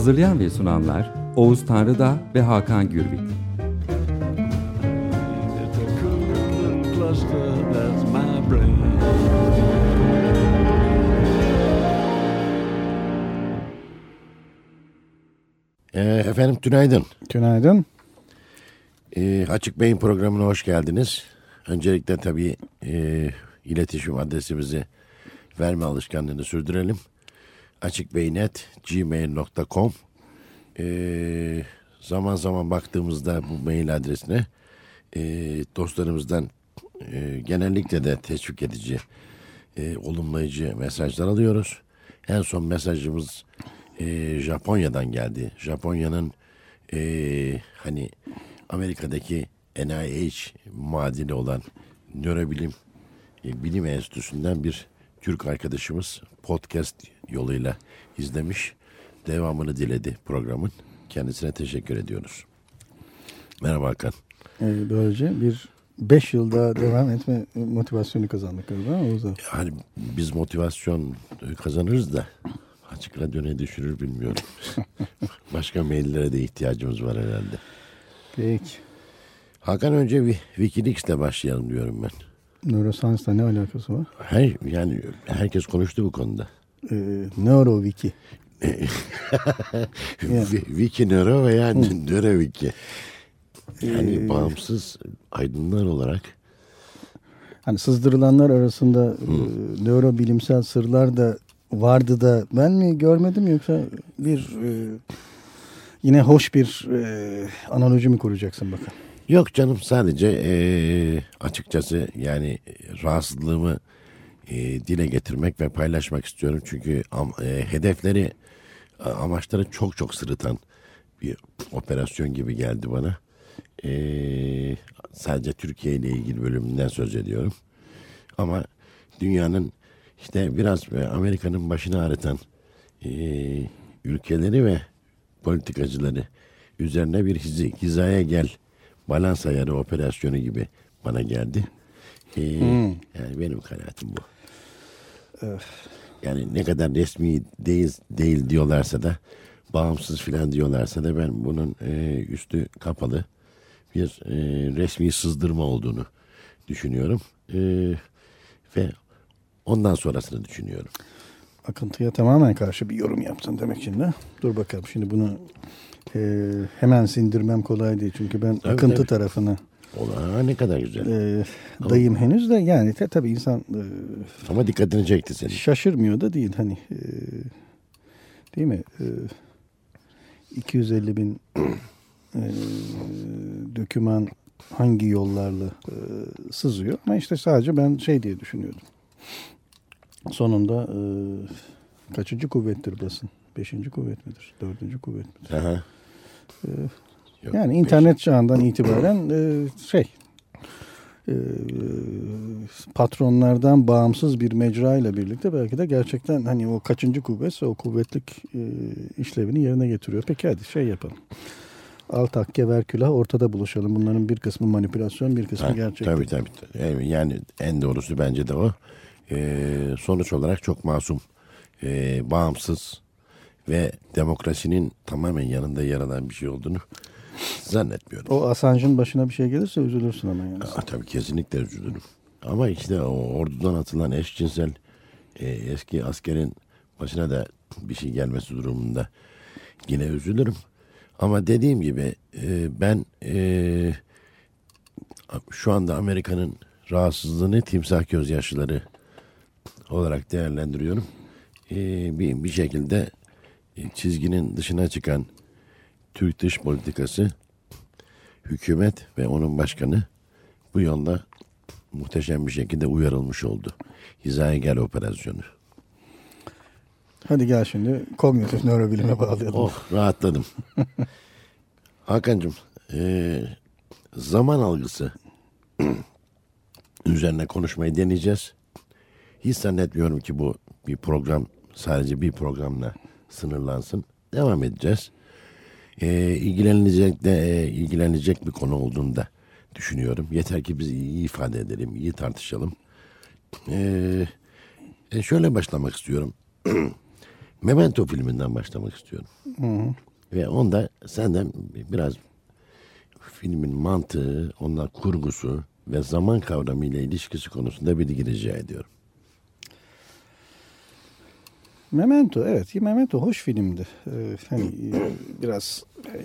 Hazırlayan ve sunanlar Oğuz Tanrıdağ ve Hakan Gürbüz. Ee, efendim tünaydın. Günaydın. Ee, Açık Beyin programına hoş geldiniz. Öncelikle tabii e, iletişim adresimizi verme alışkanlığını sürdürelim. açıkbeyinet.gmail.com ee, Zaman zaman baktığımızda bu mail adresine e, dostlarımızdan e, genellikle de teşvik edici, e, olumlayıcı mesajlar alıyoruz. En son mesajımız e, Japonya'dan geldi. Japonya'nın e, hani Amerika'daki NIH muadili olan nörobilim e, bilim enstitüsünden bir Türk arkadaşımız podcast yoluyla izlemiş. Devamını diledi programın. Kendisine teşekkür ediyoruz. Merhaba Hakan. Ee, böylece bir 5 yılda devam etme motivasyonu kazandık galiba Oğuz'a. Hani biz motivasyon kazanırız da açık radyo ne düşürür bilmiyorum. Başka maillere de ihtiyacımız var herhalde. Peki. Hakan önce bir Wikileaks'le başlayalım diyorum ben. Neuroscience'la ne alakası var? Her yani herkes konuştu bu konuda. Ee, NeuroWiki. Vi- Wiki Nöro veya Nöro Wiki. Yani Ee, bağımsız aydınlar olarak Hani sızdırılanlar arasında e, nörobilimsel sırlar da vardı da ben mi görmedim yoksa bir e, yine hoş bir e, analoji mi kuracaksın bakın. Yok canım sadece eee, açıkçası yani rahatsızlığımı eee, dile getirmek ve paylaşmak istiyorum. Çünkü am- eee, hedefleri amaçları çok çok sırıtan bir operasyon gibi geldi bana. Eee, sadece Türkiye ile ilgili bölümünden söz ediyorum. Ama dünyanın işte biraz Amerika'nın başını ağrıtan eee, ülkeleri ve politikacıları üzerine bir hizi- hizaya gel balans ayarı operasyonu gibi bana geldi. Ee, Yani benim kanaatim bu. Yani ne kadar resmi değil, değil diyorlarsa da bağımsız filan diyorlarsa da ben bunun e, üstü kapalı bir e, resmi sızdırma olduğunu düşünüyorum. E, ve ondan sonrasını düşünüyorum. Akıntıya tamamen karşı bir yorum yaptın demek şimdi. Dur bakalım şimdi bunu e, hemen sindirmem kolay değil. Çünkü ben Tabii, akıntı tabii. tarafını Ola ne kadar güzel. e, dayım henüz de yani te, tabii insan e, Ama dikkatini çekti senin. şaşırmıyor da değil hani e, değil mi e, 250 bin e, döküman hangi yollarla e, sızıyor ama işte sadece ben şey diye düşünüyordum sonunda e, kaçıncı kuvvettir basın beşinci kuvvet midir dördüncü kuvvet midir Aha. Yok, yani internet çağından itibaren e, şey e, patronlardan bağımsız bir mecra ile birlikte belki de gerçekten hani o kaçıncı kuvvetse o kuvvetlik e, işlevini yerine getiriyor. Peki hadi şey yapalım. Al takke ver külah ortada buluşalım. Bunların bir kısmı manipülasyon bir kısmı Ha, gerçek. Tabii tabii. Evet, Yani en doğrusu bence de o. Ee, sonuç olarak çok masum, ee, bağımsız ve demokrasinin tamamen yanında yer alan bir şey olduğunu zannetmiyorum. O Assange'ın başına bir şey gelirse üzülürsün ama yani. Aa, tabii kesinlikle üzülürüm. Ama işte o ordudan atılan eşcinsel e, eski askerin başına da bir şey gelmesi durumunda yine üzülürüm. Ama dediğim gibi e, ben e, şu anda Amerika'nın rahatsızlığını timsah gözyaşları olarak değerlendiriyorum. E, bir, bir şekilde e, çizginin dışına çıkan Türk dış politikası hükümet ve onun başkanı bu yolda muhteşem bir şekilde uyarılmış oldu. Hizaya gel operasyonu. Hadi gel şimdi kognitif nörobilime bağlayalım. Oh rahatladım. Hakan'cığım e, zaman algısı üzerine konuşmayı deneyeceğiz. Hiç zannetmiyorum ki bu bir program sadece bir programla sınırlansın. Devam edeceğiz. E, ilgilenilecek de e, ilgilenecek bir konu olduğunu da düşünüyorum. Yeter ki biz iyi ifade edelim, iyi tartışalım. E, e, şöyle başlamak istiyorum. Memento filminden başlamak istiyorum. Ve onda senden biraz filmin mantığı, ondan kurgusu ve zaman kavramı ile ilişkisi konusunda bilgi rica ediyorum. Memento evet Memento hoş filmdi. Ee, hani e, biraz e,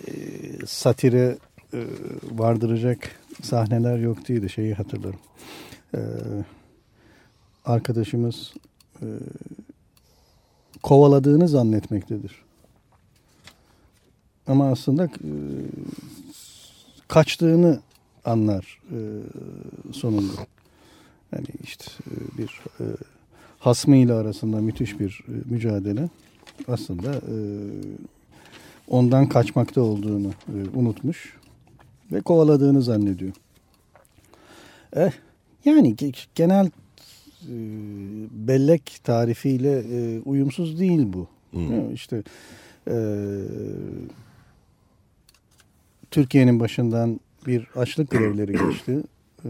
satire e, vardıracak sahneler yok değildi şeyi hatırlarım. Ee, arkadaşımız e, kovaladığını zannetmektedir. Ama aslında e, kaçtığını anlar e, sonunda. Yani işte e, bir e, hasmıyla arasında müthiş bir e, mücadele aslında e, ondan kaçmakta olduğunu e, unutmuş ve kovaladığını zannediyor. Eh, yani ge- genel e, bellek tarifiyle e, uyumsuz değil bu. Ya İşte e, Türkiye'nin başından bir açlık grevleri geçti. E,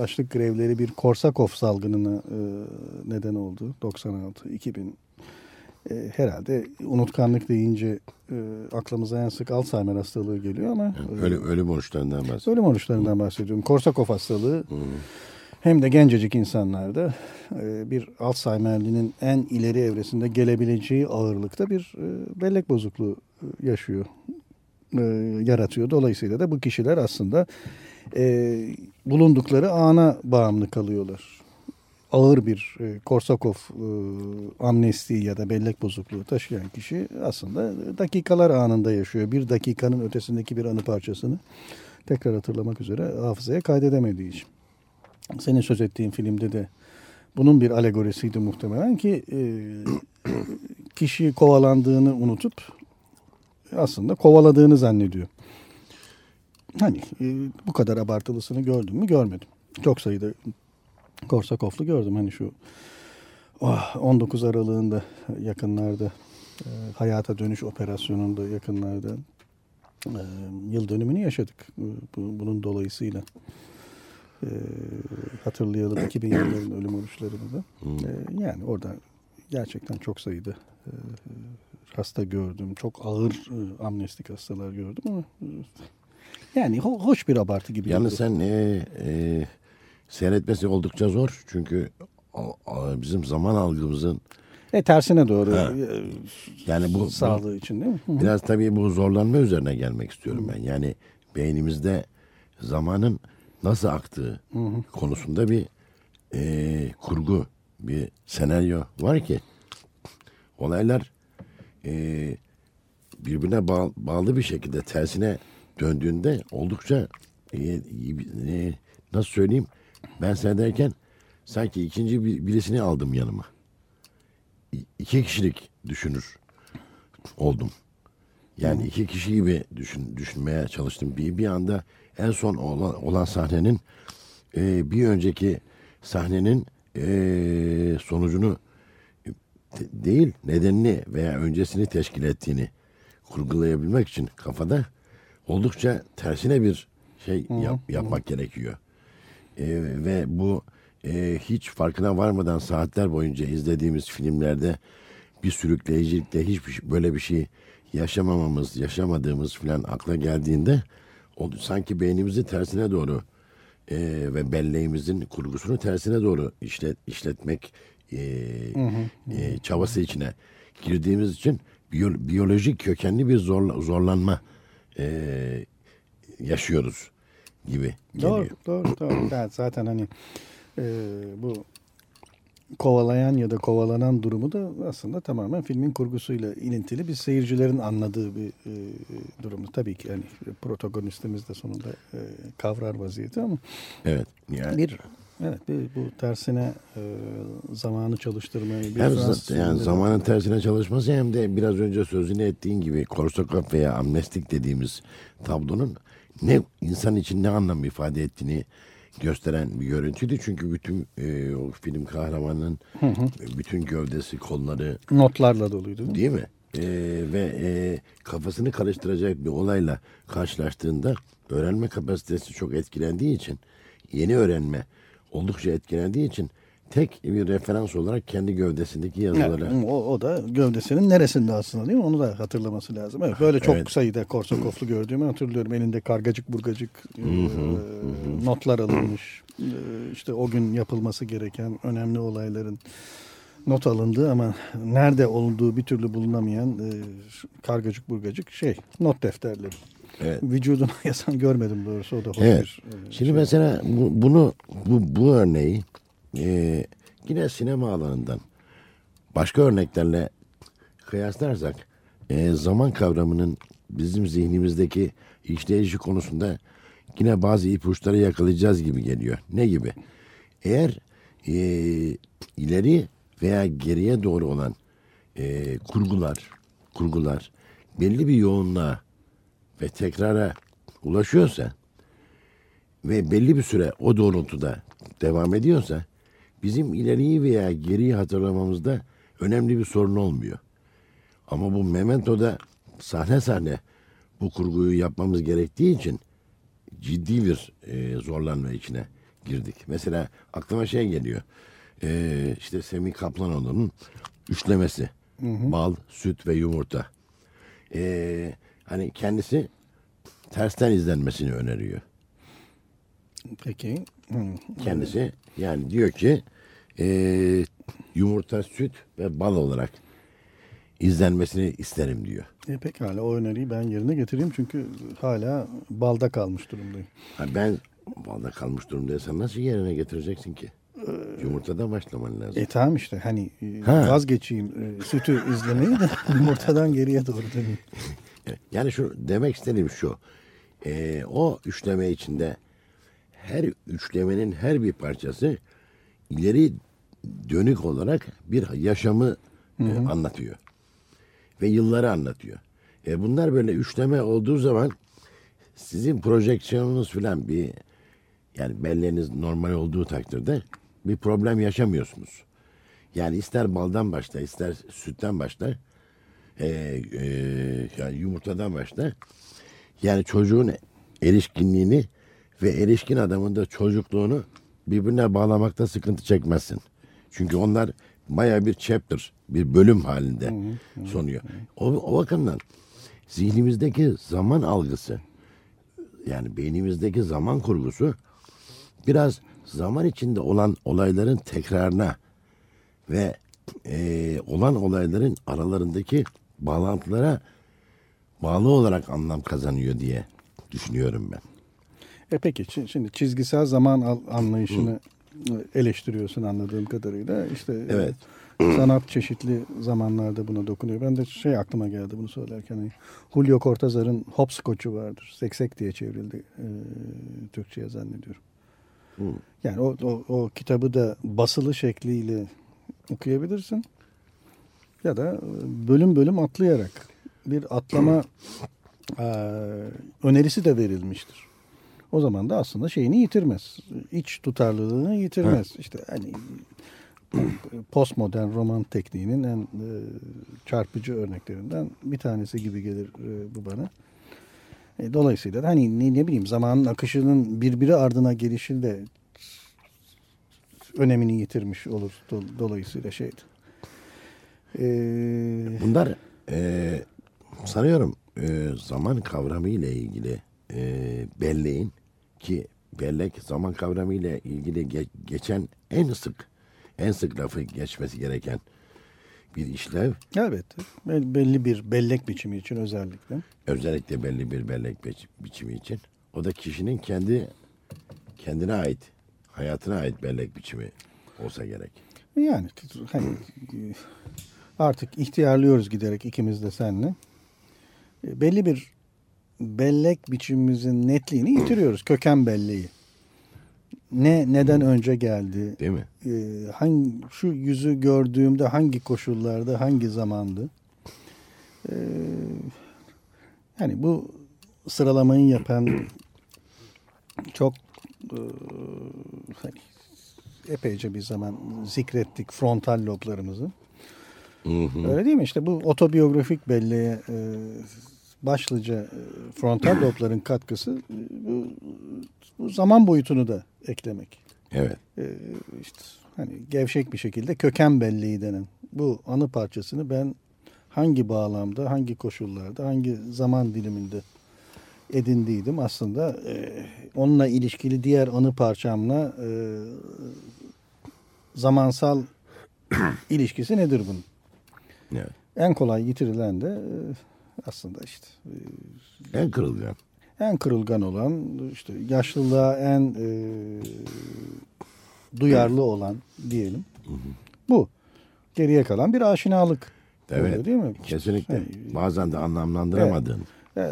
açlık grevleri bir Korsakov salgınına e, neden oldu. 96-2000 e, herhalde unutkanlık deyince e, aklımıza en sık Alzheimer hastalığı geliyor ama e, Ölüm, ölüm oruçlarından bahsediyorum. Ölüm oruçlarından bahsediyorum. Korsakov hastalığı hem de gencecik insanlarda e, bir Alzheimer'linin en ileri evresinde gelebileceği ağırlıkta bir e, bellek bozukluğu e, yaşıyor, e, yaratıyor. Dolayısıyla da bu kişiler aslında e, bulundukları ana bağımlı kalıyorlar. Ağır bir e, Korsakov e, amnesti ya da bellek bozukluğu taşıyan kişi aslında dakikalar anında yaşıyor. Bir dakikanın ötesindeki bir anı parçasını tekrar hatırlamak üzere hafızaya kaydedemediği için. Senin söz ettiğin filmde de bunun bir alegorisiydi muhtemelen ki e, kişi kovalandığını unutup aslında kovaladığını zannediyor. Hani e, bu kadar abartılısını gördüm mü görmedim. Çok sayıda Korsakovlu gördüm. Hani şu oh, 19 Aralığında yakınlarda e, hayata dönüş operasyonunda yakınlarda e, yıl dönümünü yaşadık. Bu- bu- bunun dolayısıyla. E, hatırlayalım 2000 yılların ölüm oruçlarını da. E, yani orada gerçekten çok sayıda e, hasta gördüm. Çok ağır e, amnestik hastalar gördüm ama e, yani ho- hoş bir abartı gibi. Yalnız sen e, e, seyretmesi oldukça zor. Çünkü o- o bizim zaman algımızın E tersine doğru Ha. e, yani bu, bu sağlığı için değil mi? Hı hı. biraz tabii bu zorlanma üzerine gelmek istiyorum ben. Yani beynimizde zamanın nasıl aktığı konusunda bir e, kurgu, bir senaryo var ki olaylar e, birbirine bağ- bağlı bir şekilde tersine döndüğünde oldukça e, e, nasıl söyleyeyim ben seyrederken sanki ikinci bir, birisini aldım yanıma. İ- iki kişilik düşünür oldum. Yani iki kişi gibi düşün, düşünmeye çalıştım. Bir, bir anda en son olan, olan sahnenin e, bir önceki sahnenin e, sonucunu e, de- değil nedenini veya öncesini teşkil ettiğini kurgulayabilmek için kafada oldukça tersine bir şey yap- yapmak gerekiyor. E, ve bu e, hiç farkına varmadan saatler boyunca izlediğimiz filmlerde bir sürükleyicilikle hiçbir şey- böyle bir şey yaşamamamız, yaşamadığımız falan akla geldiğinde o sanki beynimizi tersine doğru e, ve belleğimizin kurgusunu tersine doğru işlet, işletmek e, e, çabası içine girdiğimiz için biyo- biyolojik kökenli bir zorla- zorlanma e, yaşıyoruz gibi geliyor. Doğru, doğru, doğru. Yani zaten hani e, bu kovalayan ya da kovalanan durumu da aslında tamamen filmin kurgusuyla ilintili bir seyircilerin anladığı bir e, durumu. Tabii ki yani protagonistimiz de sonunda e, kavrar vaziyeti ama Evet. Yani, bir Evet bu tersine e, zamanı çalıştırmayı bir Hem Fransız yani zamanın tersine çalışması hem de biraz önce sözünü ettiğin gibi Korsakov veya amnestik dediğimiz tablonun ne insan için ne anlam ifade ettiğini gösteren bir görüntüydü. Çünkü bütün e, o film kahramanının e, bütün gövdesi, kolları notlarla doluydu. değil mi? değil mi? E, ve e, kafasını karıştıracak bir olayla karşılaştığında öğrenme kapasitesi çok etkilendiği için yeni öğrenme oldukça etkilendiği için tek bir referans olarak kendi gövdesindeki yazılara Yani, o, o da gövdesinin neresinde aslında değil mi? Onu da hatırlaması lazım. Evet, böyle çok Evet. sayıda Korsakovlu gördüğümü hatırlıyorum. Elinde kargacık burgacık e, notlar alınmış. E, işte o gün yapılması gereken önemli olayların not alındığı ama nerede olduğu bir türlü bulunamayan e, kargacık burgacık şey not defterleri. Evet. Vücuduna yazan görmedim doğrusu o da hoş Evet. bir e, Şimdi şey. mesela bu, bunu bu, bu örneği e, yine sinema alanından başka örneklerle kıyaslarsak e, zaman kavramının bizim zihnimizdeki işleyişi konusunda yine bazı ipuçları yakalayacağız gibi geliyor. Ne gibi? Eğer e, ileri veya geriye doğru olan e, kurgular kurgular belli bir yoğunluğa ve tekrara ulaşıyorsa ve belli bir süre o doğrultuda devam ediyorsa bizim ileriyi veya geriyi hatırlamamızda önemli bir sorun olmuyor. Ama bu Memento'da sahne sahne bu kurguyu yapmamız gerektiği için ciddi bir e, zorlanma içine girdik. Mesela aklıma şey geliyor. E, işte Semih Kaplanoğlu'nun üçlemesi. Bal, süt ve yumurta. E, hani kendisi tersten izlenmesini öneriyor. Peki. Kendisi yani diyor ki e, yumurta, süt ve bal olarak izlenmesini isterim diyor. E, pekala o öneriyi ben yerine getireyim çünkü hala balda kalmış durumdayım. Ha ben balda kalmış durumdaysam nasıl yerine getireceksin ki? Yumurtadan başlaman lazım. E tamam işte hani e, Ha. vazgeçeyim e, sütü izlemeyi de yumurtadan geriye doğru döneyim. Yani şu demek istediğim şu. e, o üçleme içinde her üçlemenin her bir parçası ileri dönük olarak bir yaşamı e, anlatıyor. Ve yılları anlatıyor. E, bunlar böyle üçleme olduğu zaman sizin projeksiyonunuz falan bir yani belleğiniz normal olduğu takdirde bir problem yaşamıyorsunuz. Yani ister baldan başla ister sütten başla e, e, yani yumurtadan başla. Yani çocuğun erişkinliğini ve erişkin adamın da çocukluğunu birbirine bağlamakta sıkıntı çekmezsin. Çünkü onlar baya bir chapter, bir bölüm halinde sunuyor. O, o bakımdan zihnimizdeki zaman algısı, yani beynimizdeki zaman kurgusu biraz zaman içinde olan olayların tekrarına ve e, olan olayların aralarındaki bağlantılara bağlı olarak anlam kazanıyor diye düşünüyorum ben. E peki şimdi çizgisel zaman anlayışını e, eleştiriyorsun anladığım kadarıyla. İşte e, Evet. sanat çeşitli zamanlarda buna dokunuyor. Ben de şey aklıma geldi bunu söylerken. Hani Julio Cortázar'ın Hopscotch'u vardır. Seksek diye çevrildi e, Türkçe'ye zannediyorum. Yani o, o, o kitabı da basılı şekliyle okuyabilirsin. Ya da bölüm bölüm atlayarak bir atlama e, önerisi de verilmiştir. O zaman da aslında şeyini yitirmez. İç tutarlılığını yitirmez. İşte hani postmodern roman tekniğinin en e, çarpıcı örneklerinden bir tanesi gibi gelir e, bu bana. E, dolayısıyla da hani ne, ne bileyim zamanın akışının birbiri ardına gelişi de önemini yitirmiş olur do- dolayısıyla şeydi. E, Bunlar e, sanıyorum e, zaman kavramı ile ilgili e, belleğin ki bellek zaman kavramı ile ilgili ge- geçen en sık en sık lafı geçmesi gereken bir işlev. elbette Bel- belli bir bellek biçimi için özellikle. Özellikle belli bir bellek bi- biçimi için. O da kişinin kendi kendine ait, hayatına ait bellek biçimi olsa gerek. Yani hani e, artık ihtiyarlıyoruz giderek ikimiz de seninle. E, Belli bir bellek biçimimizin netliğini yitiriyoruz. Köken belleği. ne neden önce geldi? Değil mi? Ee, hangi şu yüzü gördüğümde hangi koşullarda, hangi zamandı? Ee, yani bu sıralamayı yapan çok e, hani epeyce bir zaman zikrettik frontal loblarımızı. Hı hı. Öyle değil mi? İşte bu otobiyografik belleğe e, başlıca e, frontal lobların katkısı e, bu, bu zaman boyutunu da eklemek. Evet. E, işte hani gevşek bir şekilde köken belleği denen bu anı parçasını ben hangi bağlamda, hangi koşullarda, hangi zaman diliminde edindiydim aslında e, onunla ilişkili diğer anı parçamla e, zamansal ilişkisi nedir bunun? Evet. En kolay yitirilen de e, aslında işte e, En kırılgan. en kırılgan olan işte yaşlılığa en e, duyarlı olan diyelim. Bu. Geriye kalan bir aşinalık. Evet. Öyle değil mi? Kesinlikle. Hani, Bazen de anlamlandıramadığın. e,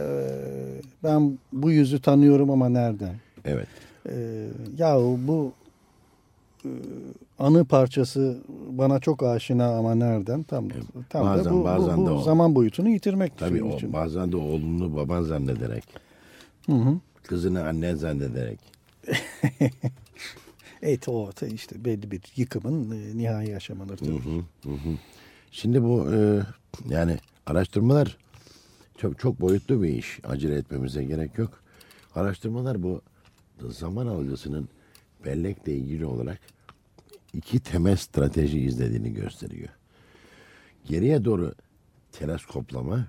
ben bu yüzü tanıyorum ama nereden? Evet. E, yahu bu anı parçası bana çok aşina ama nereden? Tam, tam da Bazen- bu, bu- bazen bu de o. zaman boyutunu yitirmek. Tabii o için. bazen de oğlunu baban zannederek, Hı hı. kızını annen zannederek. Evet o da işte belli bir yıkımın e, nihai aşamaları hı, hı hı. Şimdi bu e, yani araştırmalar çok çok boyutlu bir iş. Acele etmemize gerek yok. Araştırmalar bu zaman algısının bellekle ilgili olarak iki temel strateji izlediğini gösteriyor. Geriye doğru teleskoplama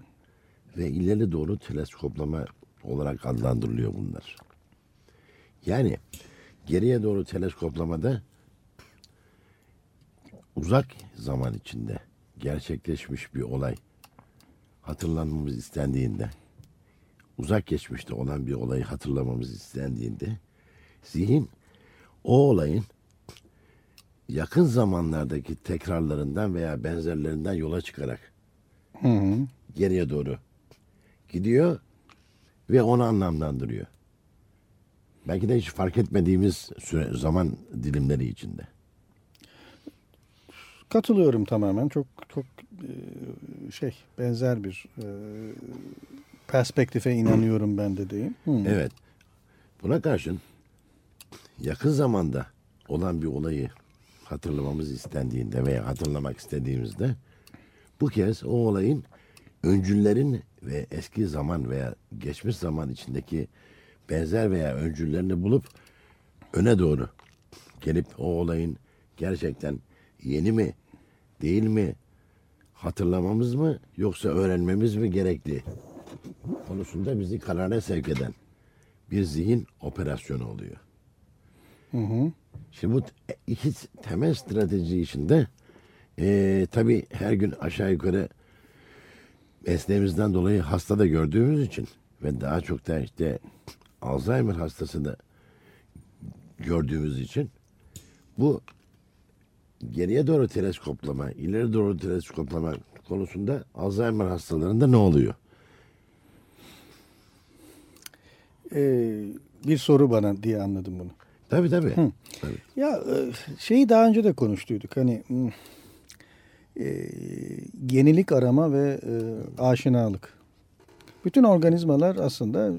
ve ileri doğru teleskoplama olarak adlandırılıyor bunlar. Yani geriye doğru teleskoplamada uzak zaman içinde gerçekleşmiş bir olay hatırlanmamız istendiğinde, uzak geçmişte olan bir olayı hatırlamamız istendiğinde, zihin o olayın yakın zamanlardaki tekrarlarından veya benzerlerinden yola çıkarak Hı hı. geriye doğru gidiyor ve onu anlamlandırıyor. Belki de hiç fark etmediğimiz süre, zaman dilimleri içinde. Katılıyorum tamamen. Çok çok e, şey benzer bir e, perspektife inanıyorum ben de diyeyim. Hı. Evet. Buna karşın yakın zamanda olan bir olayı hatırlamamız istendiğinde veya hatırlamak istediğimizde bu kez o olayın öncüllerin ve eski zaman veya geçmiş zaman içindeki benzer veya öncüllerini bulup öne doğru gelip o olayın gerçekten yeni mi değil mi hatırlamamız mı yoksa öğrenmemiz mi gerekli konusunda bizi karara sevk eden bir zihin operasyonu oluyor. Hı hı. Şimdi bu iki temel strateji içinde eee tabii her gün aşağı yukarı mesleğimizden dolayı hasta da gördüğümüz için ve daha çok da işte Alzheimer hastası da gördüğümüz için bu geriye doğru teleskoplama, ileri doğru teleskoplama konusunda Alzheimer hastalarında ne oluyor? E, bir soru bana diye anladım bunu. Tabii tabii. tabii. Ya e, şeyi daha önce de konuştuyduk. Hani e, yenilik arama ve e, aşinalık. Bütün organizmalar aslında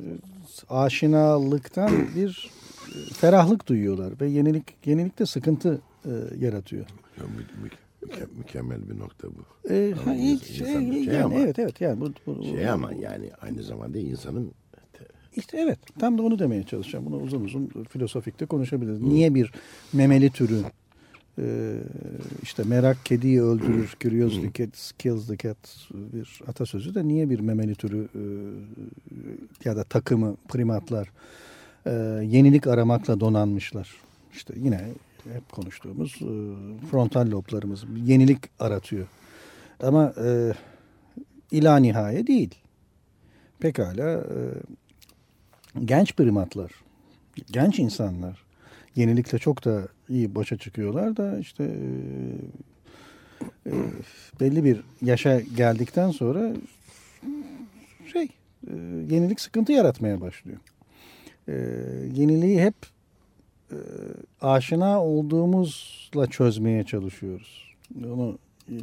aşinalıktan bir e, ferahlık duyuyorlar ve yenilik yenilikte sıkıntı e, yaratıyor. Ya, mü- mü- müke- mükemmel bir nokta bu. E, Ama şey, insan- şey yani ama- evet evet yani bu, bu Şey ama yani aynı zamanda insanın İşte evet tam da onu demeye çalışacağım. Bunu uzun uzun filosofikte konuşabiliriz. Niye bir memeli türü e, işte merak kediyi öldürür, curiosity cat kills the cat bir atasözü de niye bir memeli türü e, ya da takımı primatlar e, yenilik aramakla donanmışlar. İşte yine hep konuştuğumuz e, frontal loblarımız yenilik aratıyor. Ama e, ila nihaye değil. Pekala e, genç primatlar, genç insanlar yenilikle çok da iyi başa çıkıyorlar da işte e, e, belli bir yaşa geldikten sonra şey e, yenilik sıkıntı yaratmaya başlıyor. E, yeniliği hep e, aşina olduğumuzla çözmeye çalışıyoruz. Onu e,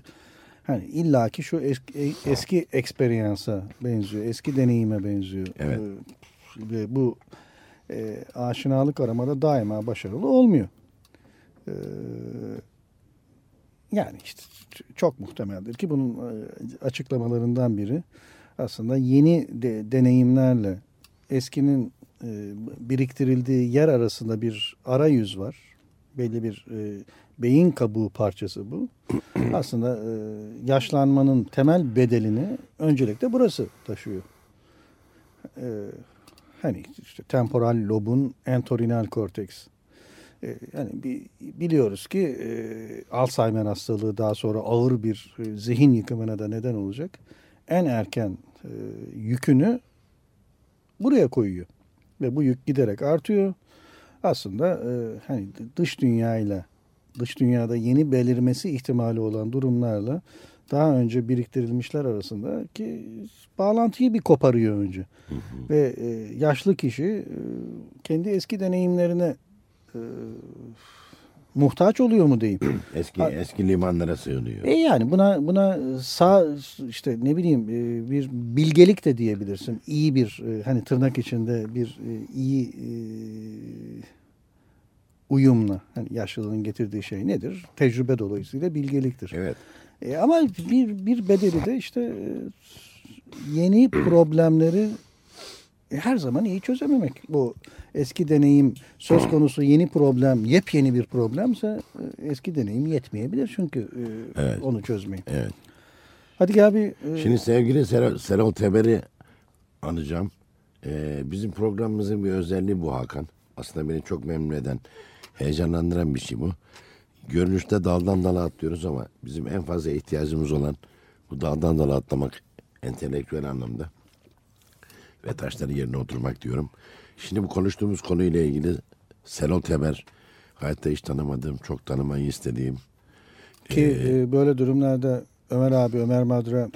hani illaki şu eski, eski experience'a benziyor, eski deneyime benziyor. Evet. E, ve bu e, aşinalık aramada daima başarılı olmuyor. E, yani işte çok muhtemeldir ki bunun e, açıklamalarından biri aslında yeni de, deneyimlerle eskinin e, biriktirildiği yer arasında bir arayüz var. Belli bir e, beyin kabuğu parçası bu. aslında e, yaşlanmanın temel bedelini öncelikle burası taşıyor. E, hani işte temporal lobun entorhinal korteks. E, yani biliyoruz ki e, Alzheimer hastalığı daha sonra ağır bir e, zihin yıkımına da neden olacak. En erken yükünü buraya koyuyor ve bu yük giderek artıyor. Aslında hani dış dünyayla dış dünyada yeni belirmesi ihtimali olan durumlarla daha önce biriktirilmişler arasındaki bağlantıyı bir koparıyor önce. Hı hı. Ve e, yaşlı kişi e, kendi eski deneyimlerine e, muhtaç oluyor mu diyeyim. Eski Ha- eski limanlara sığınıyor. E yani buna buna sağ işte ne bileyim e, bir bilgelik de diyebilirsin. İyi bir e, hani tırnak içinde bir e, iyi e, uyumla hani yaşlılığın getirdiği şey nedir? Tecrübe dolayısıyla bilgeliktir. Evet. E, ama bir bir bedeli de işte e, yeni problemleri e, her zaman iyi çözememek. Bu eski deneyim söz konusu yeni problem, yepyeni bir problemse e, eski deneyim yetmeyebilir çünkü Evet. onu çözmeye. Evet. Hadi e, Şimdi sevgili Serol, Serol Teber'i anacağım. Ee, bizim programımızın bir özelliği bu Hakan. Aslında beni çok memnun eden, heyecanlandıran bir şey bu. Görünüşte daldan dala atlıyoruz ama bizim en fazla ihtiyacımız olan bu daldan dala atlamak entelektüel anlamda ve taşları yerine oturmak diyorum. Şimdi bu konuştuğumuz konuyla ilgili Serol Teber hayatta hiç tanımadığım, çok tanımayı istediğim ki e, böyle durumlarda Ömer abi Ömer Madra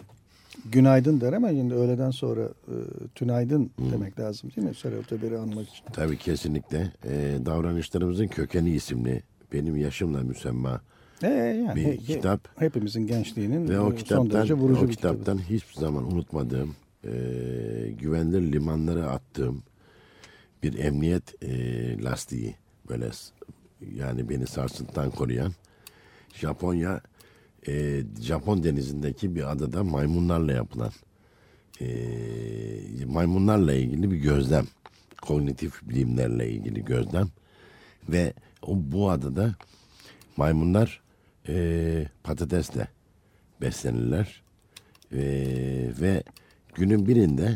günaydın der ama şimdi öğleden sonra e, tünaydın demek lazım değil mi? Serhat Teber'i anmak için. Tabii kesinlikle. Ee, davranışlarımızın kökeni isimli benim yaşımla müsemma E, yani bir he- kitap. hepimizin gençliğinin ve o e, son kitaptan derece vurucu o bir kitabı. kitaptan hiçbir zaman unutmadığım e, güvenilir limanlara attığım bir emniyet e, lastiği. Böyle yani beni sarsıntıdan koruyan Japonya e, Japon denizindeki bir adada maymunlarla yapılan e, maymunlarla ilgili bir gözlem. Kognitif bilimlerle ilgili gözlem. Ve o bu adada maymunlar e, patatesle beslenirler E, ve günün birinde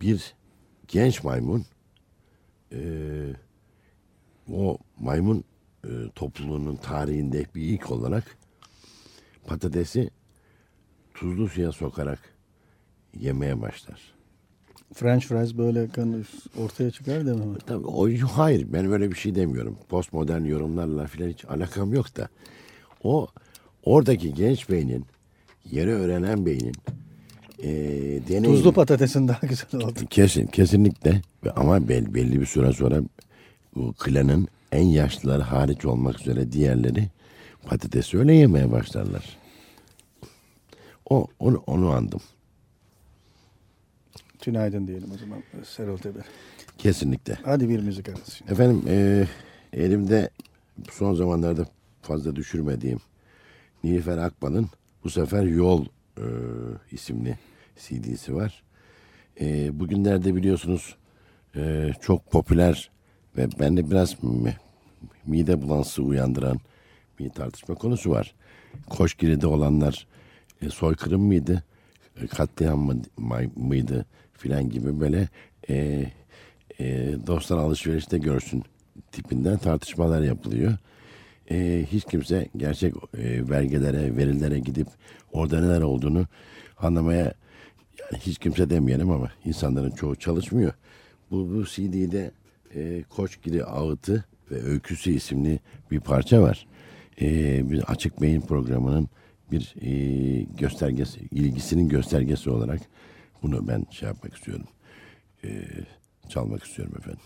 bir genç maymun e, o maymun e, topluluğunun tarihinde bir ilk olarak patatesi tuzlu suya sokarak yemeye başlar. French fries böyle ortaya çıkar değil mi? Tabii o hayır ben öyle bir şey demiyorum. Postmodern yorumlarla falan hiç alakam yok da. O oradaki genç beynin, yeri öğrenen beynin e, deneyim, Tuzlu patatesin daha güzel oldu. Kesin, kesinlikle. Ama bel, belli bir süre sonra bu klanın en yaşlıları hariç olmak üzere diğerleri patatesi öyle yemeye başlarlar. O, onu, onu andım. Tünaydın diyelim o zaman Serhat Teber. Kesinlikle. Hadi bir müzik arası şimdi. Efendim e, elimde son zamanlarda fazla düşürmediğim Nilüfer Akbal'ın bu sefer Yol e, isimli CD'si var. E, bugünlerde biliyorsunuz e, çok popüler ve bende biraz mide bulantısı uyandıran bir tartışma konusu var. Koşgiri'de olanlar e, soykırım mıydı, e, katliam mı, mıydı filan gibi böyle e, e, dostlar alışverişte görsün tipinden tartışmalar yapılıyor. E, hiç kimse gerçek e, vergilere, verilere gidip orada neler olduğunu anlamaya yani hiç kimse demeyelim ama insanların çoğu çalışmıyor. Bu, bu CD'de e, Koçgiri Ağıtı ve Öyküsü isimli bir parça var. E, bir Açık Beyin programının bir e, göstergesi, ilgisinin göstergesi olarak bunu ben şey yapmak istiyorum. E, çalmak istiyorum efendim.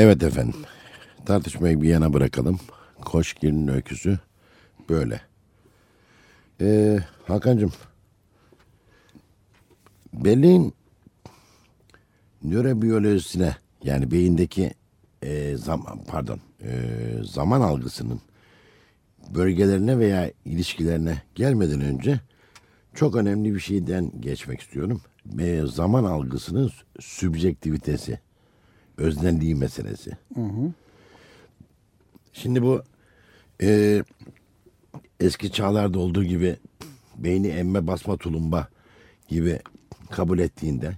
Evet efendim. Tartışmayı bir yana bırakalım. Koşgir'in öyküsü böyle. Ee, Hakan'cığım. Belleğin nörobiyolojisine yani beyindeki e, zaman pardon e, zaman algısının bölgelerine veya ilişkilerine gelmeden önce çok önemli bir şeyden geçmek istiyorum. E, zaman algısının sübjektivitesi öznelliği meselesi. Şimdi bu e, eski çağlarda olduğu gibi beyni emme basma tulumba gibi kabul ettiğinde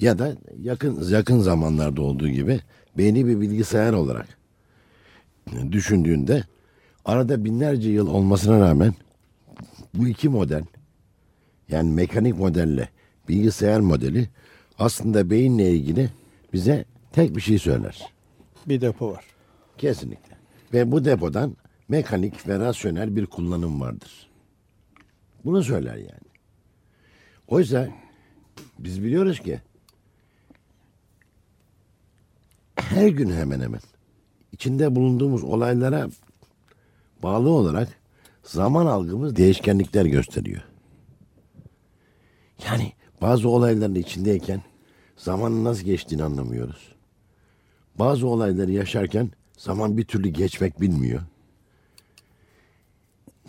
ya da yakın yakın zamanlarda olduğu gibi beyni bir bilgisayar olarak düşündüğünde arada binlerce yıl olmasına rağmen bu iki model yani mekanik modelle bilgisayar modeli aslında beyinle ilgili bize tek bir şey söyler. Bir depo var. Kesinlikle. Ve bu depodan mekanik ve rasyonel bir kullanım vardır. Bunu söyler yani. Oysa biz biliyoruz ki her gün hemen hemen içinde bulunduğumuz olaylara bağlı olarak zaman algımız değişkenlikler gösteriyor. Yani bazı olayların içindeyken zamanın nasıl geçtiğini anlamıyoruz. Bazı olayları yaşarken zaman bir türlü geçmek bilmiyor.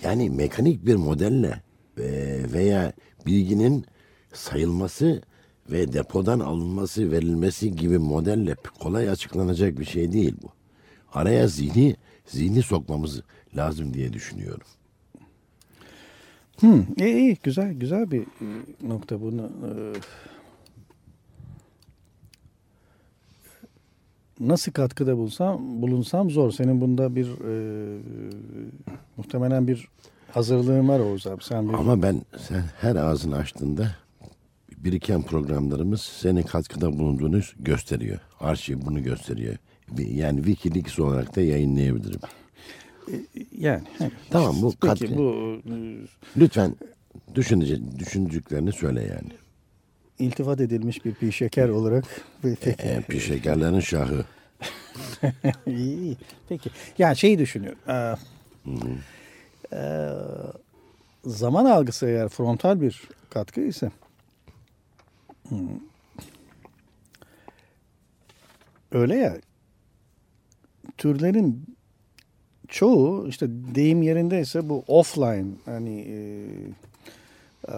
Yani mekanik bir modelle e, veya bilginin sayılması ve depodan alınması, verilmesi gibi modelle kolay açıklanacak bir şey değil bu. Araya zihni, zihni sokmamız lazım diye düşünüyorum. Hmm, iyi, iyi güzel güzel bir e, nokta bunu. e, nasıl katkıda bulsam bulunsam zor. Senin bunda bir e, muhtemelen bir hazırlığın var Oğuz abi. Sen bir, Ama ben sen her ağzını açtığında biriken programlarımız senin katkıda bulunduğunu gösteriyor. Arşiv bunu gösteriyor. Yani Wikileaks olarak da yayınlayabilirim. Yani. hani, Tamam, bu Peki katkı. bu e, Lütfen düşünce, düşündüklerini söyle yani. İltifat edilmiş bir pi şeker olarak peki. E, pişekerlerin şahı. İyi. Peki. Yani şeyi düşünüyorum. Ee, e, zaman algısı eğer frontal bir katkı ise hmm, öyle ya türlerin çoğu işte deyim yerindeyse bu offline hani e, e,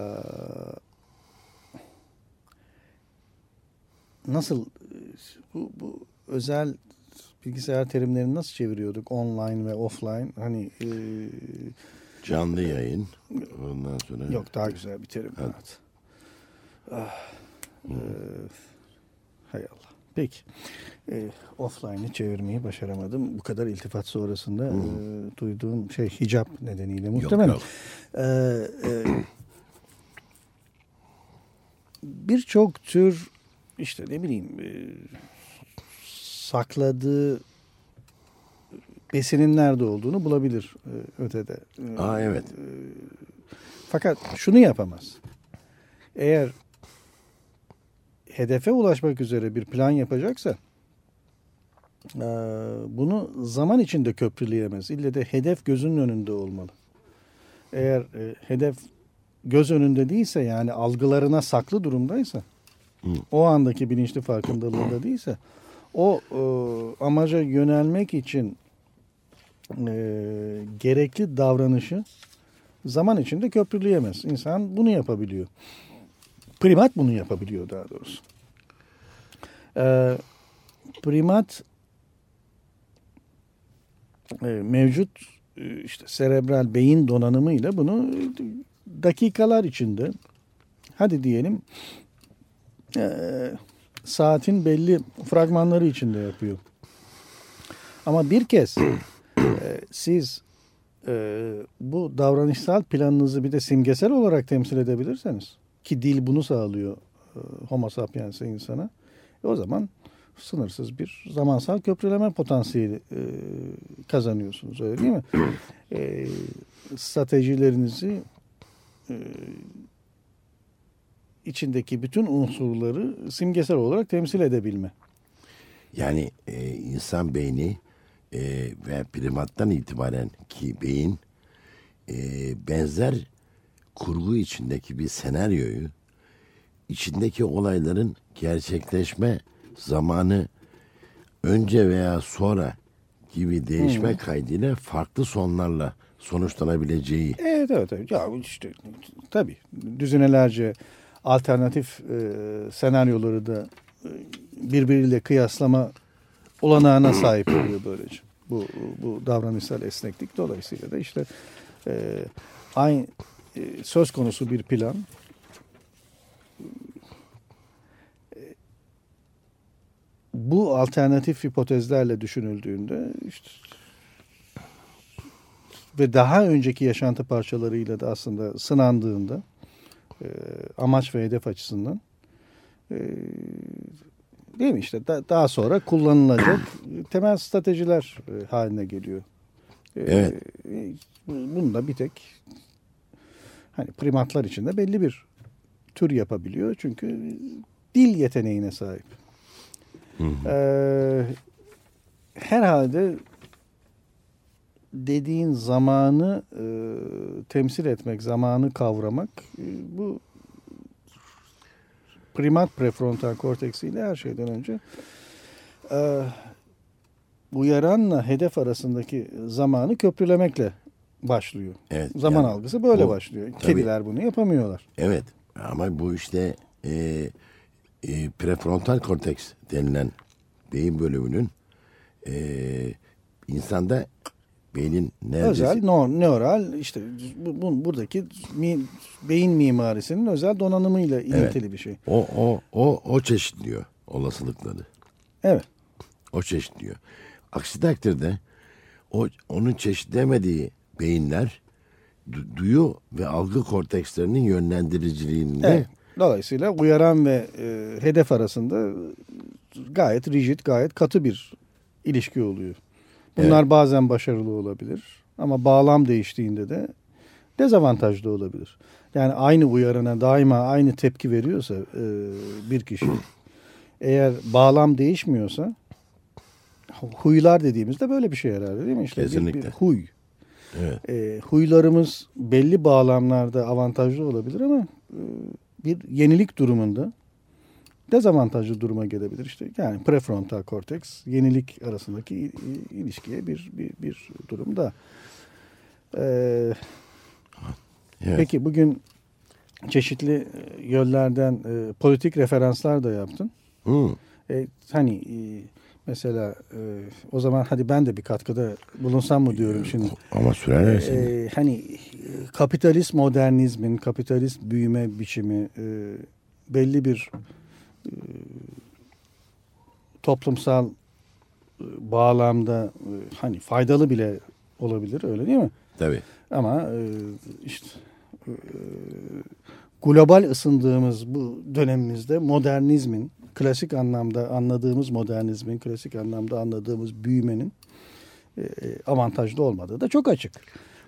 nasıl e, bu, bu özel bilgisayar terimlerini nasıl çeviriyorduk online ve offline hani e, Canlı yayın. Ondan sonra. yok daha güzel bir terim Evet. evet. Ah, e, hay Allah peki e, offline'ı çevirmeyi başaramadım bu kadar iltifat sonrasında e, duyduğum şey hicap nedeniyle Yok, muhtemelen yok. Ee, e, birçok tür işte ne bileyim e, sakladığı besinin nerede olduğunu bulabilir e, ötede. E, Aa evet. Fakat şunu yapamaz. Eğer hedefe ulaşmak üzere bir plan yapacaksa e, bunu zaman içinde köprüleyemez. İlle de hedef gözünün önünde olmalı. Eğer e, hedef göz önünde değilse yani algılarına saklı durumdaysa o andaki bilinçli farkındalığında değilse o e, amaca yönelmek için e, gerekli davranışı zaman içinde köprüleyemez. İnsan bunu yapabiliyor. Primat bunu yapabiliyor daha doğrusu. Ee, primat e, mevcut e, işte serebral beyin donanımıyla bunu dakikalar içinde hadi diyelim e, saatin belli fragmanları içinde yapıyor. Ama bir kez e, siz e, bu davranışsal planınızı bir de simgesel olarak temsil edebilirseniz ki dil bunu sağlıyor e, homo sapiens'e insana e, o zaman sınırsız bir zamansal köprüleme potansiyeli kazanıyorsunuz öyle değil mi? Stratejilerinizi içindeki bütün unsurları simgesel olarak temsil edebilme. Yani e, insan beyni e, ve primattan itibaren ki beyin e, benzer kurgu içindeki bir senaryoyu içindeki olayların gerçekleşme zamanı önce veya sonra gibi değişme kaydıyla farklı sonlarla sonuçlanabileceği Evet evet. evet. Ya işte tabii düzinelerce alternatif e, senaryoları da e, birbiriyle kıyaslama olanağına sahip oluyor böylece. Bu, bu davranışsal esneklik dolayısıyla da işte e, aynı e, söz konusu bir plan e, bu alternatif hipotezlerle düşünüldüğünde işte ve daha önceki yaşantı parçalarıyla da aslında sınandığında e, amaç ve hedef açısından e, değil mi işte da- daha sonra kullanılacak temel stratejiler e, haline geliyor. E, Evet. e, bunu da bir tek hani primatlar içinde belli bir tür yapabiliyor çünkü dil yeteneğine sahip. Ee, herhalde dediğin zamanı e, temsil etmek, zamanı kavramak e, bu primat prefrontal korteksiyle her şeyden önce e, uyaranla hedef arasındaki zamanı köprülemekle başlıyor. Evet, Zaman yani algısı böyle bu- başlıyor. tabii. Kediler bunu yapamıyorlar. Evet ama bu işte e, e, prefrontal korteks denilen beyin bölümünün e, insanda beynin neredeyse Özel nöral işte bu, bu- buradaki mi- beyin mimarisinin özel donanımıyla ilintili bir şey. o, o, o, o çeşitliyor olasılıkları. Evet. O çeşitliyor. Aksi takdirde o onun çeşitlemediği beyinler du- duyu ve algı kortekslerinin yönlendiriciliğinde Evet. Dolayısıyla uyaran ve e, hedef arasında gayet rigid, gayet katı bir ilişki oluyor. Bunlar bazen başarılı olabilir ama bağlam değiştiğinde de dezavantajlı olabilir. Yani aynı uyarana daima aynı tepki veriyorsa e, bir kişi eğer bağlam değişmiyorsa huylar dediğimizde böyle bir şey herhalde değil mi? İşte bir- Kesinlikle. bir huy. Evet. E, huylarımız belli bağlamlarda avantajlı olabilir ama e, bir yenilik durumunda dezavantajlı duruma gelebilir. İşte yani prefrontal korteks yenilik arasındaki ilişkiye bir bir, bir durumda. E, Evet. Peki bugün çeşitli e, yönlerden e, politik referanslar da yaptın. Hı. E, hani e, mesela e, o zaman hadi ben de bir katkıda bulunsam mı diyorum şimdi. Ama sürer seni. Ee, hani e, kapitalist modernizmin, kapitalist büyüme biçimi e, belli bir e, toplumsal e, bağlamda e, hani faydalı bile olabilir öyle değil mi? Tabii. Ama e, işte e, global ısındığımız bu dönemimizde modernizmin klasik anlamda anladığımız modernizmin klasik anlamda anladığımız büyümenin e, avantajlı olmadığı da çok açık.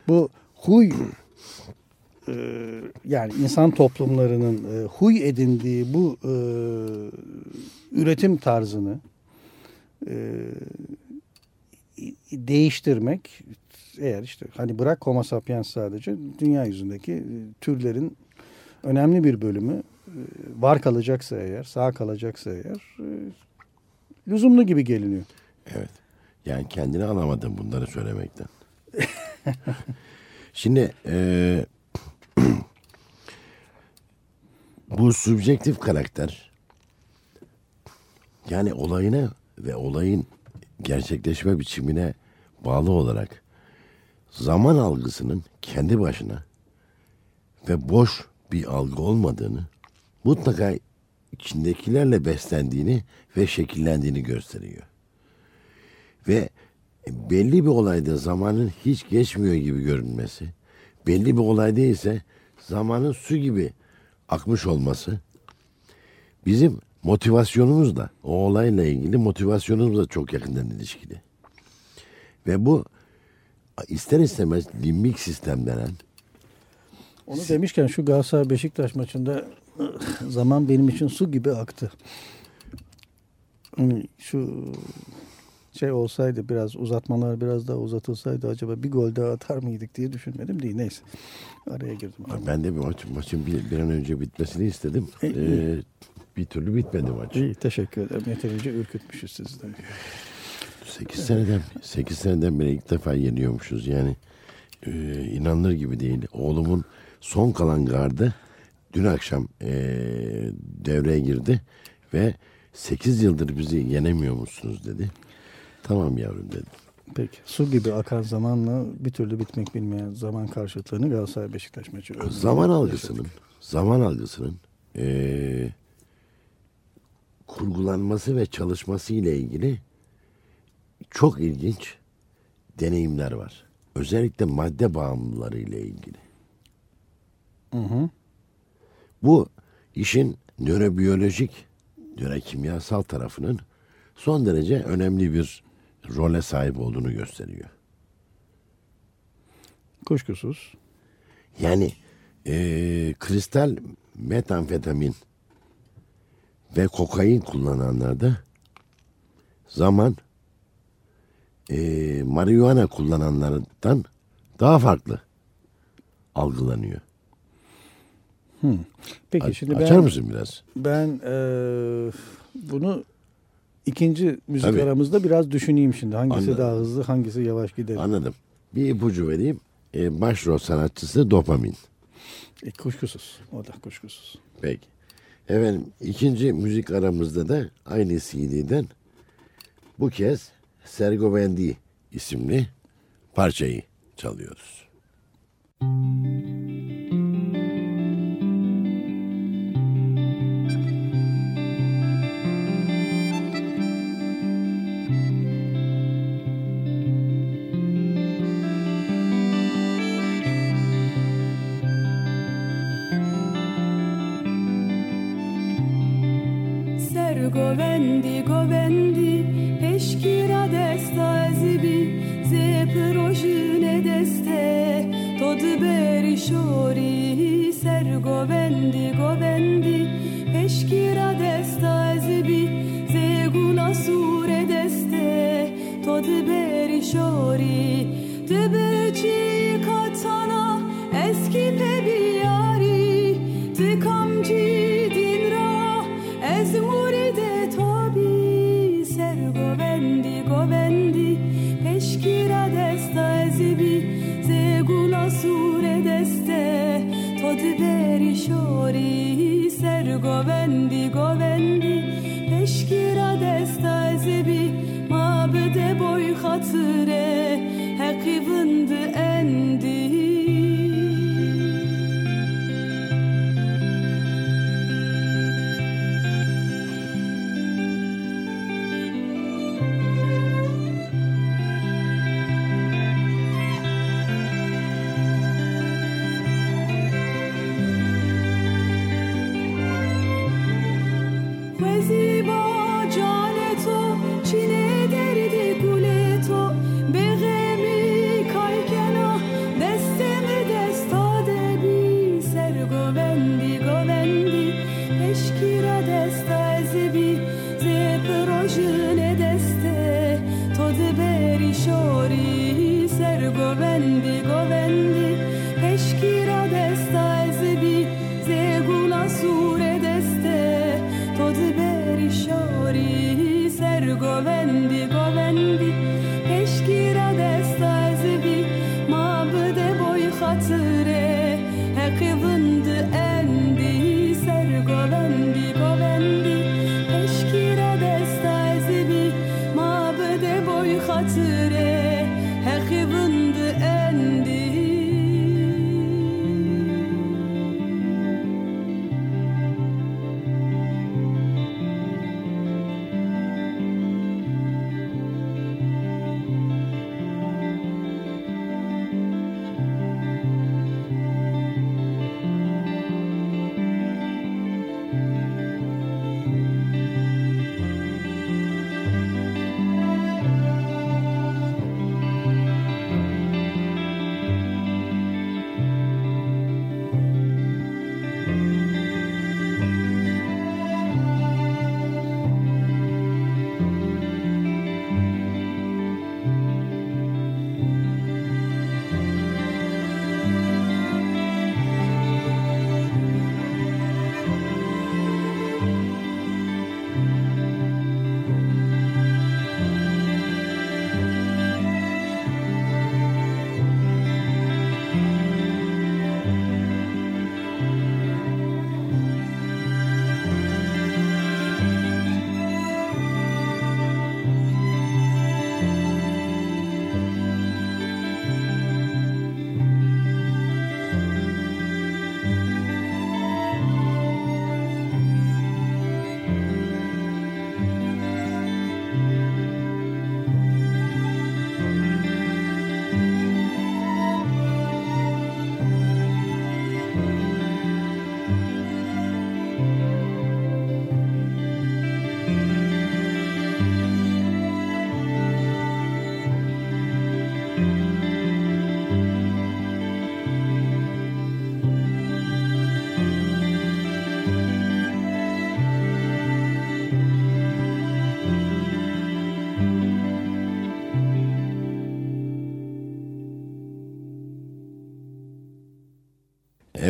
Bu huy e, yani insan toplumlarının e, huy edindiği bu e, üretim tarzını e, değiştirmek eğer işte hani bırak Homo sapiens sadece dünya yüzündeki türlerin önemli bir bölümü var kalacaksa eğer, sağ kalacaksa eğer lüzumlu gibi geliniyor. Evet. Yani kendini alamadın bunları söylemekten. Şimdi e, bu subjektif karakter yani olayına ve olayın gerçekleşme biçimine bağlı olarak zaman algısının kendi başına ve boş bir algı olmadığını mutlaka içindekilerle beslendiğini ve şekillendiğini gösteriyor. Ve belli bir olayda zamanın hiç geçmiyor gibi görünmesi, belli bir olayda ise zamanın su gibi akmış olması bizim motivasyonumuzla, o olayla ilgili motivasyonumuzla çok yakından ilişkili. Ve bu ister istemez limbik sistem denen Onu demişken şu Galatasaray Beşiktaş maçında zaman benim için su gibi aktı. Hani şu şey olsaydı biraz uzatmalar biraz daha uzatılsaydı acaba bir gol daha atar mıydık diye düşünmedim değil. Neyse. Araya girdim. Ben de bir maç, maçın bir, bir an önce bitmesini istedim. E, Ee, bir türlü bitmedi maç. İyi teşekkür ederim. Yeterince ürkütmüşüz sizi de. 8 seneden 8 seneden beri ilk defa yeniyormuşuz yani. Ee, inanılır gibi değil. Oğlumun son kalan gardı dün akşam ee, devreye girdi ve 8 yıldır bizi yenemiyor musunuz dedi. Tamam yavrum dedim. Peki. Su gibi akan zamanla bir türlü bitmek bilmeyen zaman karşıtlığını Galatasaray Beşiktaş maçı. Zaman algısının zaman algısının ee, kurgulanması ve çalışması ile ilgili çok ilginç deneyimler var. Özellikle madde bağımlıları ile ilgili. Hı hı. Bu işin nörobiyolojik, nörokimyasal tarafının son derece önemli bir role sahip olduğunu gösteriyor. Kuşkusuz. Yani eee, kristal metamfetamin ve kokain kullananlarda zaman eee marihuana kullananlardan daha farklı algılanıyor. Peki A- şimdi Açar ben mısın biraz? ben eee, bunu ikinci müzik Tabii. aramızda biraz düşüneyim şimdi. Hangisi Anladım. daha hızlı, hangisi yavaş gider. Anladım. Bir ipucu vereyim. Eee başrol sanatçısı dopamin. E, kuşkusuz. O da kuşkusuz. Peki. Efendim ikinci müzik aramızda da aynı CD'den bu kez Sergo Bendi isimli parçayı çalıyoruz. govendi govendi peşkira desta ezibi ze projine deste tod beri şori ser govendi govendi peşkira desta ezibi ze guna sure deste. Tod beri şori Tebeci katana eski pebiyari. Tıkamci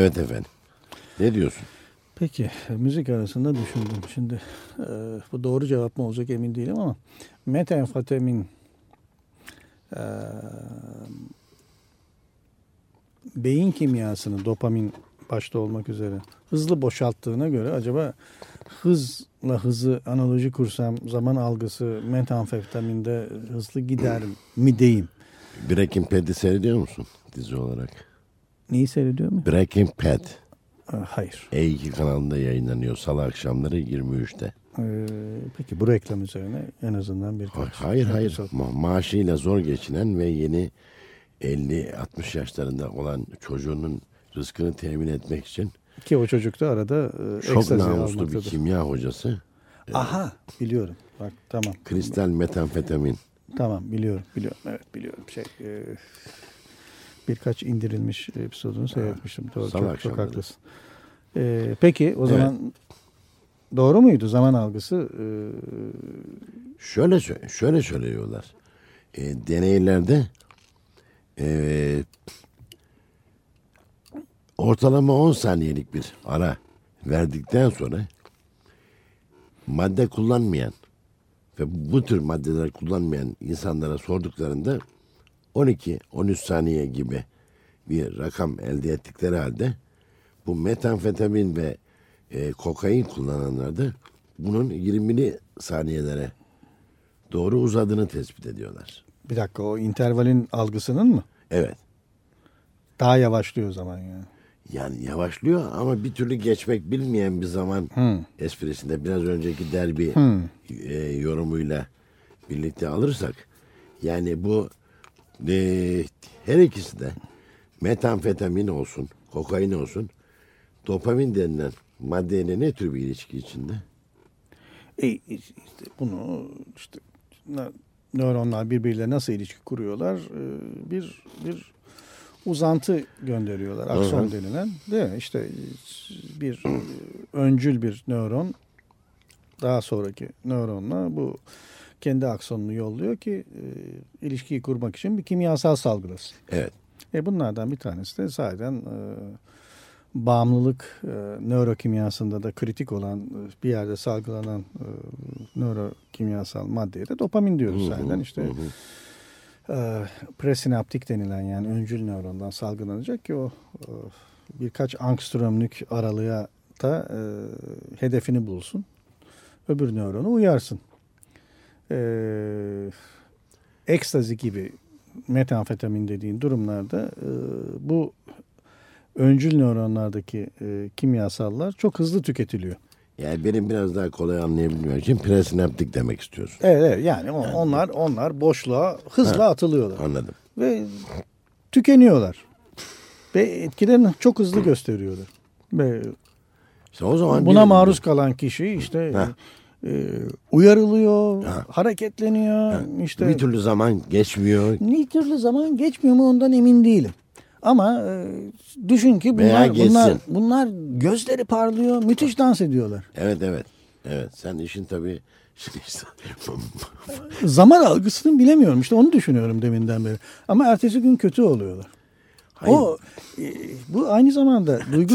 Evet efendim. Ne diyorsun? Peki müzik arasında düşündüm. Şimdi e, bu doğru cevap mı olacak emin değilim ama metamfetamin e, beyin kimyasını dopamin başta olmak üzere hızlı boşalttığına göre acaba hızla hızı analoji kursam zaman algısı metamfetaminde hızlı gider mi diyeyim. Breaking Bad'i seyrediyor musun dizi olarak? Neyi seyrediyor mu? Breaking Bad. Hayır. E2 kanalında yayınlanıyor salı akşamları 23'te. E, peki bu reklam üzerine en azından bir Ha- Hayır hayır. Ma- maaşıyla zor geçinen ve yeni 50-60 yaşlarında olan çocuğunun rızkını temin etmek için Ki o çocuk da arada e, çok namuslu bir kimya hocası Aha biliyorum. Bak tamam. Kristal metamfetamin. Tamam biliyorum biliyorum evet biliyorum şey e, birkaç indirilmiş episodunu seyretmiştim doğru Salı çok, çok haklısın. E, peki o Evet. zaman doğru muydu zaman algısı e, Şöyle şöyle söylüyorlar. E, deneylerde e, ortalama 10 saniyelik bir ara verdikten sonra madde kullanmayan ve bu tür maddeler kullanmayan insanlara sorduklarında 12-13 saniye gibi bir rakam elde ettikleri halde bu metamfetamin ve e, kokain kullananlarda bunun 20'li saniyelere doğru uzadığını tespit ediyorlar. bir dakika o intervalin algısının mı? Evet. Daha yavaşlıyor o zaman yani. Yani yavaşlıyor ama bir türlü geçmek bilmeyen bir zaman esprisinde biraz önceki derbi e, yorumuyla birlikte alırsak yani bu e, her ikisi de metamfetamin olsun, kokain olsun dopamin denilen maddeyle ne tür bir ilişki içinde? E, işte bunu işte nöronlar birbiriyle nasıl ilişki kuruyorlar? E, bir bir uzantı gönderiyorlar. Akson denilen. Değil mi? İşte bir öncül bir nöron daha sonraki nöronla bu kendi aksonunu yolluyor ki e, ilişkiyi kurmak için bir kimyasal salgılasın. Evet. E bunlardan bir tanesi de zaten e, bağımlılık e, nörokimyasında da kritik olan e, bir yerde salgılanan e, nörokimyasal maddeye de dopamin diyoruz zaten. İşte e, presinaptik denilen yani öncül nörondan salgılanacak ki o e, birkaç angströmlük aralığa da e, hedefini bulsun. Öbür nöronu uyarsın. E, ekstazi gibi metamfetamin dediğin durumlarda e, bu öncül nöronlardaki e, kimyasallar çok hızlı tüketiliyor. Yani benim biraz daha kolay anlayabilmem için presinaptik demek istiyorsun. Evet, evet yani o- onlar onlar boşluğa hızla atılıyorlar Anladım. ve tükeniyorlar. Ve etkilerini çok hızlı gösteriyorlar. Ve İşte o zaman buna maruz kalan kişi işte Ha. E, uyarılıyor, Ha. hareketleniyor. işte bir türlü zaman geçmiyor. bir türlü zaman geçmiyor mu ondan emin değilim. Ama e, düşün ki bunlar bunlar bunlar gözleri parlıyor, müthiş dans ediyorlar. Evet evet. Evet sen işin tabii Zaman algısını bilemiyorum işte onu düşünüyorum deminden beri. Ama ertesi gün kötü oluyorlar. Hayır. O e, bu aynı zamanda duygu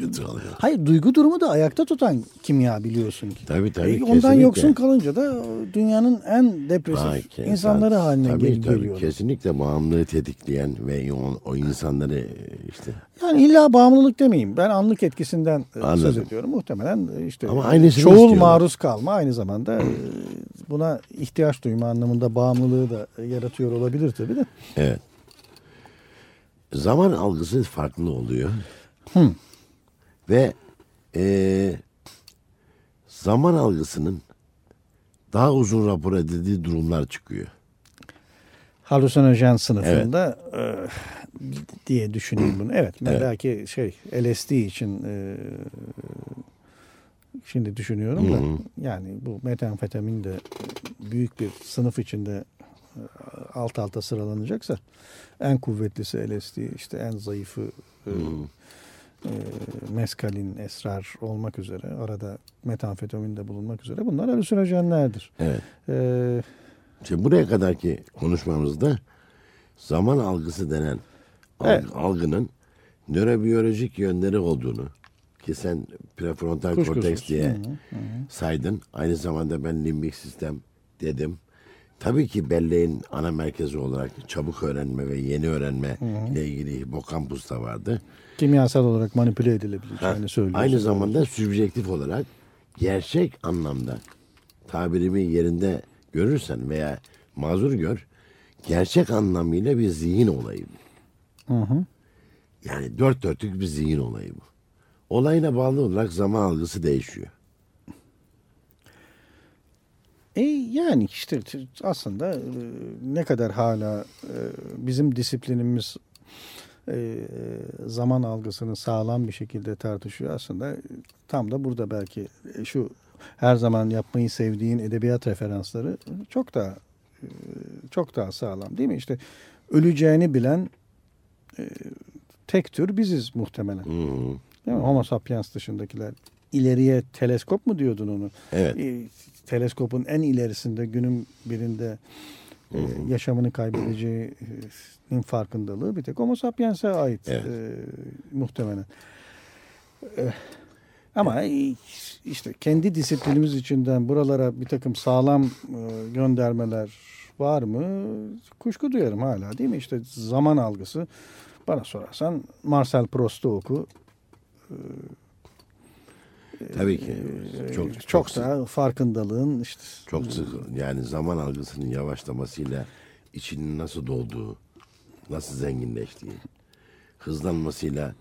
kötü oluyor. Hayır duygu durumu da ayakta tutan kimya biliyorsun ki. Tabii tabii. E, ondan kesinlikle. yoksun kalınca da dünyanın en depresif Vay insanları haline tabii, gel- tabii, geliyorlar. Kesinlikle bağımlılığı tetikleyen ve o, o insanları e, işte Yani illa bağımlılık demeyeyim. Ben anlık etkisinden e, söz Anladım. ediyorum. Muhtemelen e, işte Ama aynısını çoğul istiyorlar. maruz kalma aynı zamanda buna ihtiyaç duyma anlamında bağımlılığı da yaratıyor olabilir tabii de. evet. Zaman algısı farklı oluyor. Ve e, zaman algısının daha uzun rapor edildiği durumlar çıkıyor. Halüsinojen sınıfında e, diye düşüneyim bunu. Evet, Evet. belki şey LSD için e, şimdi düşünüyorum da yani bu metamfetamin de büyük bir sınıf içinde alt alta sıralanacaksa en kuvvetlisi LSD işte en zayıfı e, e, meskalin, esrar olmak üzere arada metamfetamin de bulunmak üzere bunlar halüsinojenlerdir. Evet. E, Şimdi buraya kadarki konuşmamızda zaman algısı denen alg- Evet. algının nörobiyolojik yönleri olduğunu ki sen prefrontal korteks diye Hı hı, saydın. Aynı zamanda ben limbik sistem dedim. Tabii ki belleğin ana merkezi olarak çabuk öğrenme ve yeni öğrenme ile ilgili hipokampus da vardı. kimyasal olarak manipüle edilebileceğini söylüyorsun. Aynı zamanda sübjektif olarak gerçek anlamda tabirimi yerinde görürsen veya mazur gör gerçek anlamıyla bir zihin olayı bu. Hı hı. Yani dört dörtlük bir zihin olayı bu. Olayına bağlı olarak zaman algısı değişiyor. E yani işte aslında e, ne kadar hala e, bizim disiplinimiz e, zaman algısını sağlam bir şekilde tartışıyor aslında tam da burada belki e, şu her zaman yapmayı sevdiğin edebiyat referansları çok daha e, çok daha sağlam değil mi? İşte öleceğini bilen e, tek tür biziz muhtemelen. Hı. Değil mi? Homo sapiens dışındakiler. İleriye teleskop mu diyordun onu? Evet. E, teleskopun en ilerisinde günün birinde e, yaşamını kaybedeceğinin farkındalığı bir tek Homo sapiens'e ait Evet. e, muhtemelen. E, ama e, işte kendi disiplinimiz içinden buralara bir takım sağlam e, göndermeler var mı? Kuşku duyarım hala değil mi? İşte zaman algısı. Bana sorarsan Marcel Proust'u oku. Tabii ki. Ee, Çok çok, çok sık- daha farkındalığın işte Çok sık yani zaman algısının yavaşlamasıyla içinin nasıl dolduğu, nasıl zenginleştiği, hızlanmasıyla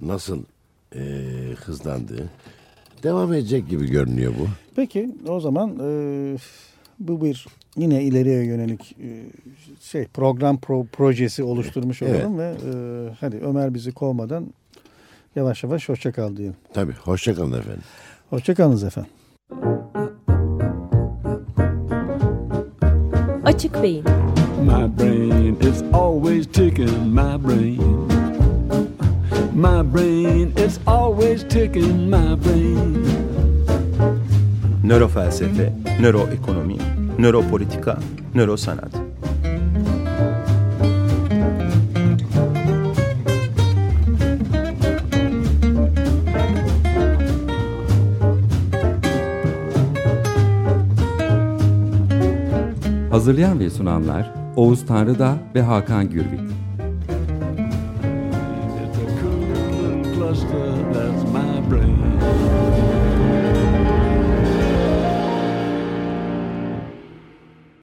nasıl eee, hızlandığı devam edecek gibi görünüyor bu. Peki o zaman e, bu bir yine ileriye yönelik e, şey program pro- projesi oluşturmuş Evet. olalım ve e, hadi Ömer bizi kovmadan yavaş yavaş hoşça kal diyelim. Tabii. Hoşçakalın efendim. Hoşça kalınız efendim. Açık Beyin My brain is always ticking, my brain. My brain is always ticking, my brain. Nörofelsefe, nöroekonomi, nöropolitika, nörosanat. Hazırlayan ve sunanlar Oğuz Tanrıdağ ve Hakan Gürbüz. That's my brain.